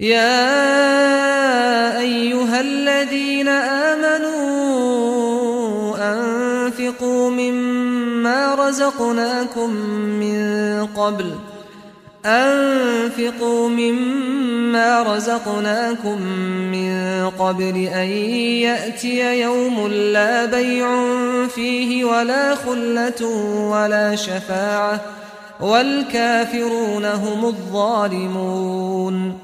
يا أيها الذين آمنوا أنفقوا مما رزقناكم من قبل. أنفقوا مما رزقناكم من قبل أن يأتي يوم لا بيع فيه ولا خلة ولا شفاعة. والكافرون هم الظالمون.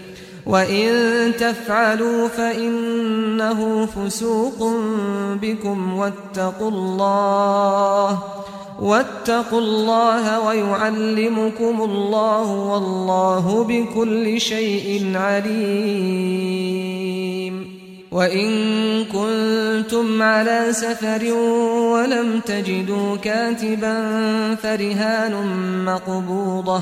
وإن تفعلوا فإنه فسوق بكم واتقوا الله واتقوا الله ويعلمكم الله والله بكل شيء عليم وإن كنتم على سفر ولم تجدوا كاتبا فرهان مقبوضة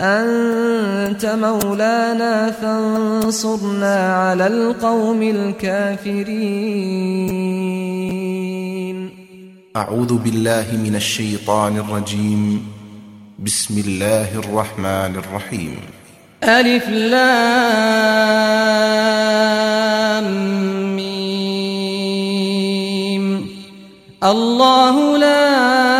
أنت مولانا فانصرنا على القوم الكافرين. أعوذ بالله من الشيطان الرجيم. بسم الله الرحمن الرحيم. ألف لام ميم. الله لا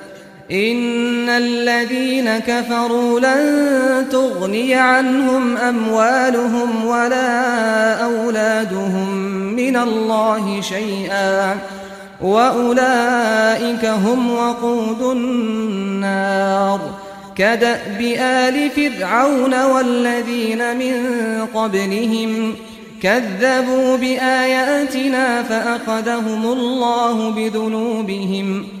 إن الذين كفروا لن تغني عنهم أموالهم ولا أولادهم من الله شيئا وأولئك هم وقود النار كدأب آل فرعون والذين من قبلهم كذبوا بآياتنا فأخذهم الله بذنوبهم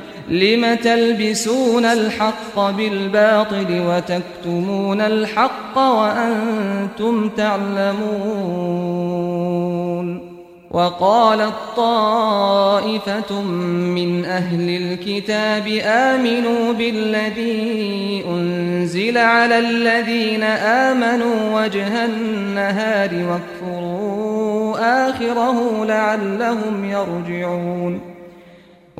لم تلبسون الحق بالباطل وتكتمون الحق وأنتم تعلمون وقالت طائفة من أهل الكتاب آمنوا بالذي أنزل على الذين آمنوا وجه النهار واكفروا آخره لعلهم يرجعون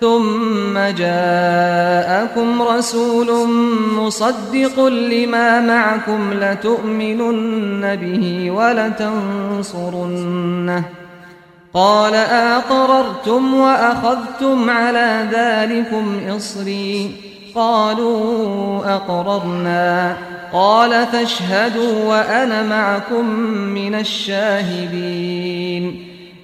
ثم جاءكم رسول مصدق لما معكم لتؤمنن به ولتنصرنه. قال أقررتم وأخذتم على ذلكم إصري. قالوا أقررنا. قال فاشهدوا وأنا معكم من الشاهدين.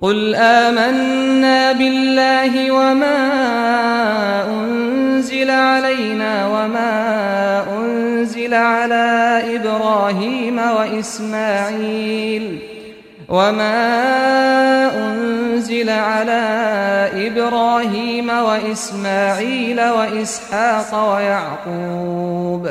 قل آمنا بالله وما أنزل علينا وما أنزل على إبراهيم وإسماعيل وما أنزل على إبراهيم وإسماعيل وإسحاق ويعقوب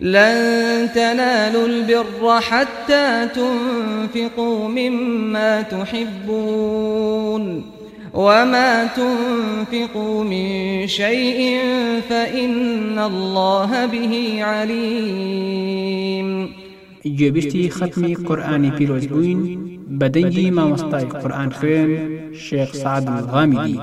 لن تنالوا البر حتى تنفقوا مما تحبون وما تنفقوا من شيء فإن الله به عليم. گوێبیشتی ختمی قورآانی پیرۆز بووین بەدەنگی مامۆستای قورآان خوێن شێخ سعد الغامیدی